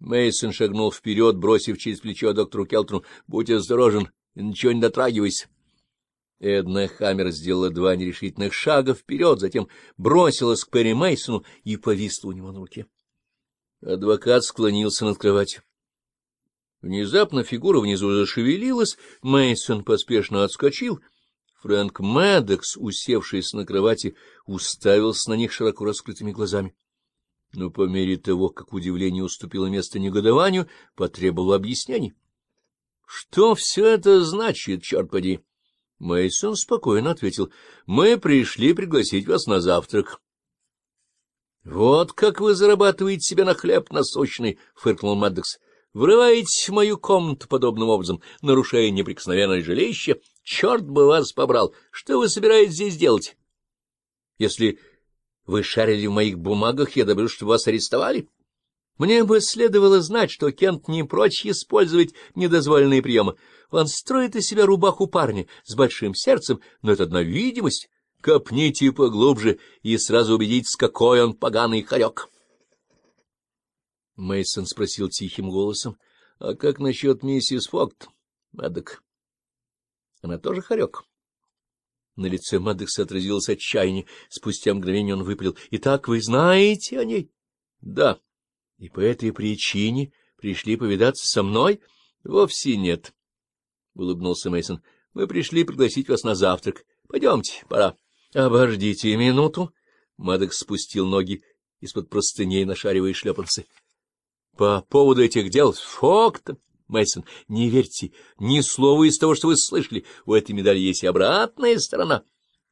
Мейсон шагнул вперед, бросив через плечо доктору Келтру, — Будь осторожен и ничего не дотрагивайся. Эдна Хаммер сделала два нерешительных шага вперед, затем бросилась к Перри Мейсону и повисла у него на руке. Адвокат склонился над кроватью. Внезапно фигура внизу зашевелилась, Мейсон поспешно отскочил. Фрэнк Мэддокс, усевшись на кровати, уставился на них широко раскрытыми глазами но по мере того, как удивление уступило место негодованию, потребовал объяснений. — Что все это значит, черт поди? Мейсон спокойно ответил. — Мы пришли пригласить вас на завтрак. — Вот как вы зарабатываете себе на хлеб насущный, — фыркнул Маддекс. — Врываетесь в мою комнату подобным образом, нарушая неприкосновенное жилище. Черт бы вас побрал! Что вы собираетесь здесь делать? — Если вы шарили в моих бумагах, я добьюсь, чтобы вас арестовали. Мне бы следовало знать, что Кент не прочь использовать недозволенные приемы. Он строит из себя рубаху парня с большим сердцем, но это одна видимость. Копните поглубже и сразу убедитесь, какой он поганый хорек. Мейсон спросил тихим голосом, — а как насчет миссис Фокт, Мэддок? Она тоже хорек. На лице Мэддекса отразилось отчаяние. Спустя мгновение он выпалил. — Итак, вы знаете о ней? — Да. — И по этой причине пришли повидаться со мной? — Вовсе нет, — улыбнулся мейсон Мы пришли пригласить вас на завтрак. Пойдемте, пора. — Обождите минуту. Мэддекс спустил ноги из-под простыней, нашаривая шлепанцы. — По поводу этих дел с Фоктом... Мейсон, не верьте ни слова из того, что вы слышали. У этой медали есть и обратная сторона.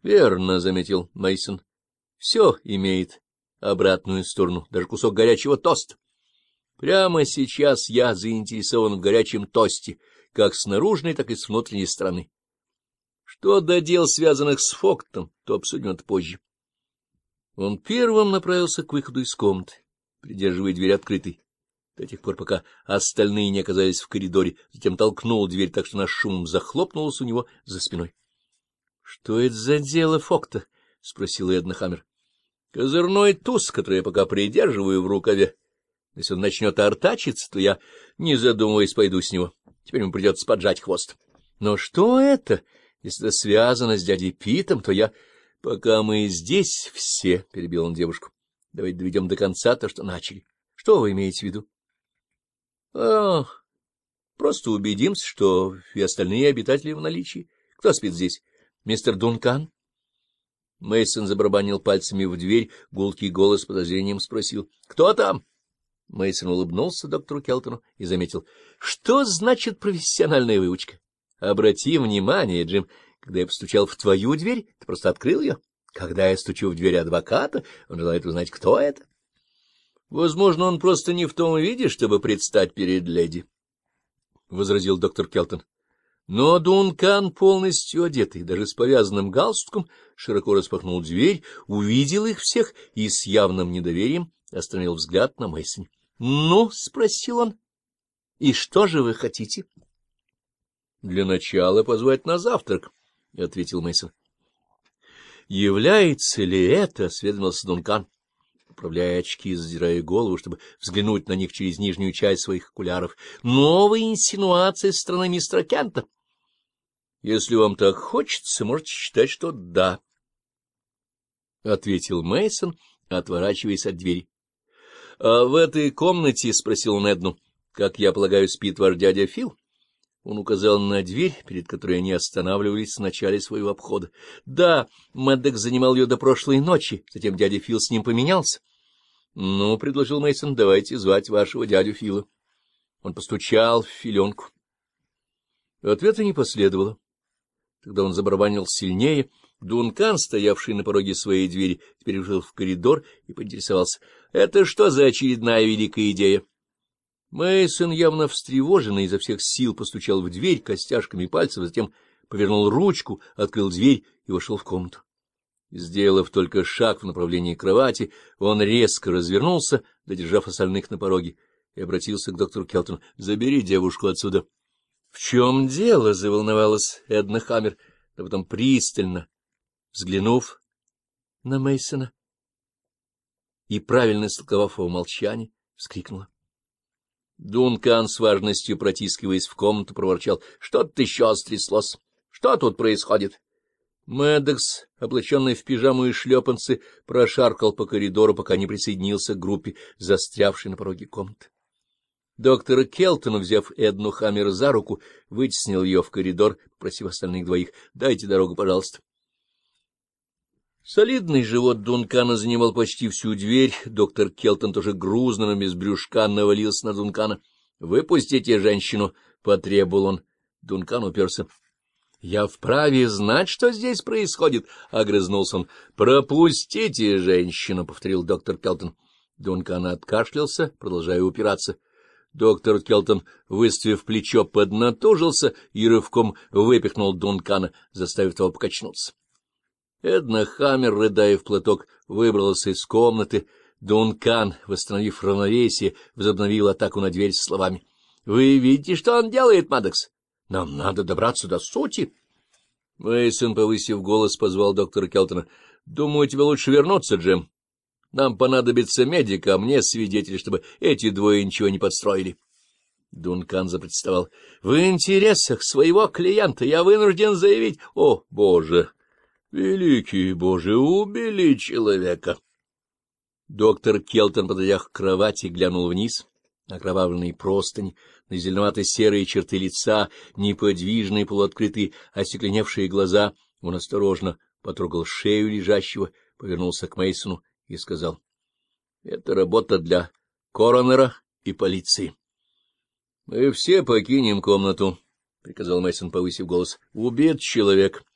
Верно, заметил Мейсон. Все имеет обратную сторону, даже кусок горячего тоста. Прямо сейчас я заинтересован в горячем тосте, как с наружной, так и с внутренней стороны. Что до дел, связанных с Фоктом, то обсудим это позже. Он первым направился к выходу из комнаты, придерживая дверь открытой до тех пор, пока остальные не оказались в коридоре, затем толкнул дверь так, что наш шум захлопнулась у него за спиной. — Что это за дело, Фокта? — спросил Эдна Хаммер. — Козырной туз, который я пока придерживаю в рукаве. Если он начнет артачиться, то я, не задумываясь, пойду с него. Теперь ему придется поджать хвост. Но что это? Если это связано с дядей Питом, то я... Пока мы здесь все, — перебил он девушку, — давайте доведем до конца то, что начали. Что вы имеете в виду? Ах, просто убедимся, что и остальные обитатели в наличии. Кто спит здесь? Мистер Дункан? Мейсон забарабанил пальцами в дверь, гулкий голос с подозрением спросил. Кто там? Мейсон улыбнулся доктору Келтону и заметил. Что значит профессиональная выучка? Обрати внимание, Джим, когда я постучал в твою дверь, ты просто открыл ее. Когда я стучу в дверь адвоката, он желает узнать, кто это. Возможно, он просто не в том виде, чтобы предстать перед леди, — возразил доктор Келтон. Но Дункан, полностью одетый, даже с повязанным галстуком, широко распахнул дверь, увидел их всех и с явным недоверием остановил взгляд на Мэйсоне. — Ну, — спросил он, — и что же вы хотите? — Для начала позвать на завтрак, — ответил Мэйсон. Является ли это, — осведомился Дункан, поправляя очки и задирая голову, чтобы взглянуть на них через нижнюю часть своих окуляров. «Новые инсинуации со стороны мистера Кента!» «Если вам так хочется, можете считать, что да», — ответил мейсон отворачиваясь от двери. «А в этой комнате, — спросил он Эдну, — как, я полагаю, спит ваш дядя Фил?» Он указал на дверь, перед которой они останавливались в начале своего обхода. Да, Мэддок занимал ее до прошлой ночи, затем дядя Фил с ним поменялся. — Ну, — предложил мейсон давайте звать вашего дядю Фила. Он постучал в филенку. Ответа не последовало. Тогда он забарабанил сильнее. Дункан, стоявший на пороге своей двери, теперь вышел в коридор и поинтересовался. — Это что за очередная великая идея? — Мейсон явно встревоженный изо всех сил постучал в дверь костяшками пальцев, затем повернул ручку, открыл дверь и вошел в комнату. Сделав только шаг в направлении кровати, он резко развернулся, додержав остальных на пороге, и обратился к доктору Келтону. — Забери девушку отсюда. — В чем дело? — заволновалась Эдна Хаммер, а потом пристально, взглянув на Мейсона и, правильно истолковав его молчание, вскрикнула. Дункан с важностью, протискиваясь в комнату, проворчал. — Что-то еще стряслось. Что тут происходит? Медекс, облаченный в пижаму и шлепанцы, прошаркал по коридору, пока не присоединился к группе, застрявшей на пороге комнаты. Доктор Келтон, взяв Эдну Хаммер за руку, вытеснил ее в коридор, просив остальных двоих. — Дайте дорогу, пожалуйста. Солидный живот Дункана занимал почти всю дверь. Доктор Келтон тоже грузно, но без брюшка навалился на Дункана. — Выпустите женщину, — потребовал он. Дункан уперся. — Я вправе знать, что здесь происходит, — огрызнулся он. — Пропустите женщину, — повторил доктор Келтон. Дункан откашлялся, продолжая упираться. Доктор Келтон, выставив плечо, поднатужился и рывком выпихнул Дункана, заставив его покачнуться. Эдна Хаммер, рыдая в платок, выбралась из комнаты. Дункан, восстановив равновесие, возобновил атаку на дверь с словами. — Вы видите, что он делает, Мадокс? Нам надо добраться до сути. Мейсон, повысив голос, позвал доктора Келтона. — Думаю, тебе лучше вернуться, Джим. Нам понадобится медик, а мне свидетель, чтобы эти двое ничего не подстроили. Дункан запротестовал. — В интересах своего клиента я вынужден заявить... — О, боже! Великий Боже, убили человека! Доктор Келтон, подойдя к кровати, глянул вниз. Окровавленный простынь, на зеленовато-серые черты лица, неподвижные, полуоткрытые, остекленевшие глаза. Он осторожно потрогал шею лежащего, повернулся к Мейсону и сказал. — Это работа для коронера и полиции. — Мы все покинем комнату, — приказал Мейсон, повысив голос. — Убит человек. —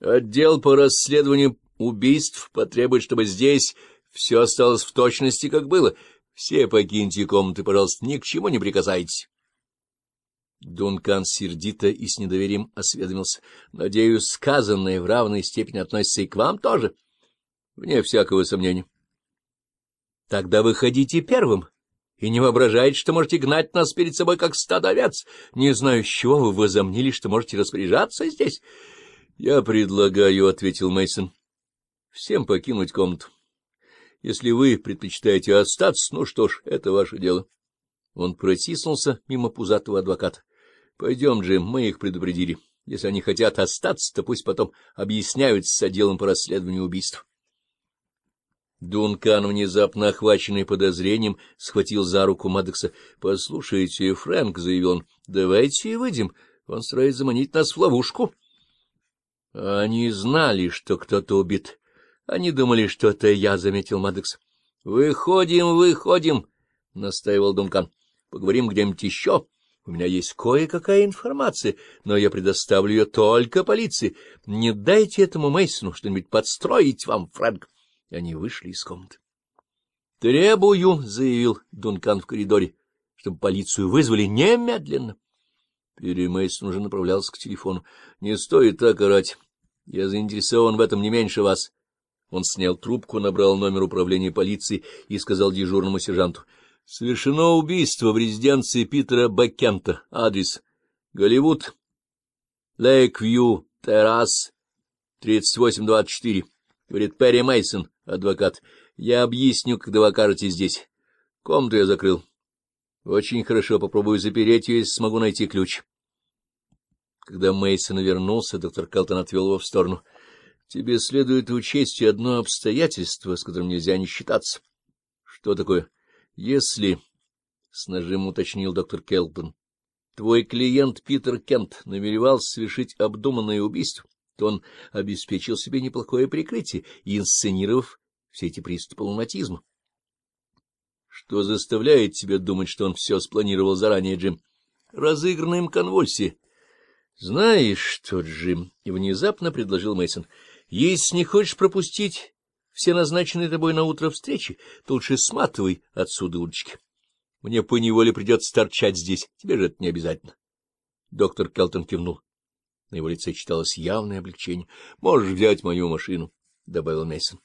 Отдел по расследованию убийств потребует, чтобы здесь все осталось в точности, как было. Все покиньте комнаты, пожалуйста, ни к чему не прикасайтесь. Дункан сердито и с недоверием осведомился. — Надеюсь, сказанное в равной степени относится и к вам тоже? — Вне всякого сомнения. — Тогда выходите первым и не воображайте, что можете гнать нас перед собой, как стадо овец. Не знаю, с чего вы возомнили, что можете распоряжаться здесь. Я предлагаю, ответил Мейсон, всем покинуть комнату. Если вы предпочитаете остаться, ну что ж, это ваше дело. Он протиснулся мимо пузатого адвоката. — Пойдем, же, мы их предупредили. Если они хотят остаться, то пусть потом объясняются с отделом по расследованию убийств. Дункан, внезапно охваченный подозрением, схватил за руку Мадекса. — Послушайте, Фрэнк, — заявил он, — давайте выйдем. Он старается заманить нас в ловушку. Они знали, что кто-то убит. Они думали, что это я, — заметил Мадекс. — Выходим, выходим, — настаивал Дункан. — Поговорим где-нибудь еще. У меня есть кое-какая информация, но я предоставлю ее только полиции. Не дайте этому Мейсону что-нибудь подстроить вам, Фрэнк. И они вышли из комнаты. — Требую, — заявил Дункан в коридоре, — чтобы полицию вызвали немедленно. Перри Мейсон уже направлялся к телефону. — Не стоит так орать. Я заинтересован в этом не меньше вас. Он снял трубку, набрал номер управления полиции и сказал дежурному сержанту. — Совершено убийство в резиденции Питера Бакента. Адрес. Голливуд. Лейквью. Террас. 3824. Говорит Перри Мейсон, адвокат. Я объясню, когда вы окажетесь здесь. Комнату я закрыл. Очень хорошо, попробую запереть ее, если смогу найти ключ. Когда Мейсон вернулся, доктор Калтон отвел его в сторону. — Тебе следует учесть и одно обстоятельство, с которым нельзя не считаться. — Что такое? — Если, — с нажимом уточнил доктор Келтон, — твой клиент Питер Кент намеревался совершить обдуманное убийство, то он обеспечил себе неплохое прикрытие, инсценировав все эти приступы лунатизма. — Что заставляет тебя думать, что он все спланировал заранее, Джим? — Разыгранная им конвульсия знаешь что, Джим, — внезапно предложил Мейсон, если не хочешь пропустить все назначенные тобой на утро встречи, то лучше сматывай отсюда удочки. Мне поневоле придется торчать здесь, тебе же это не обязательно. Доктор Келтон кивнул. На его лице читалось явное облегчение. — Можешь взять мою машину, — добавил Мейсон.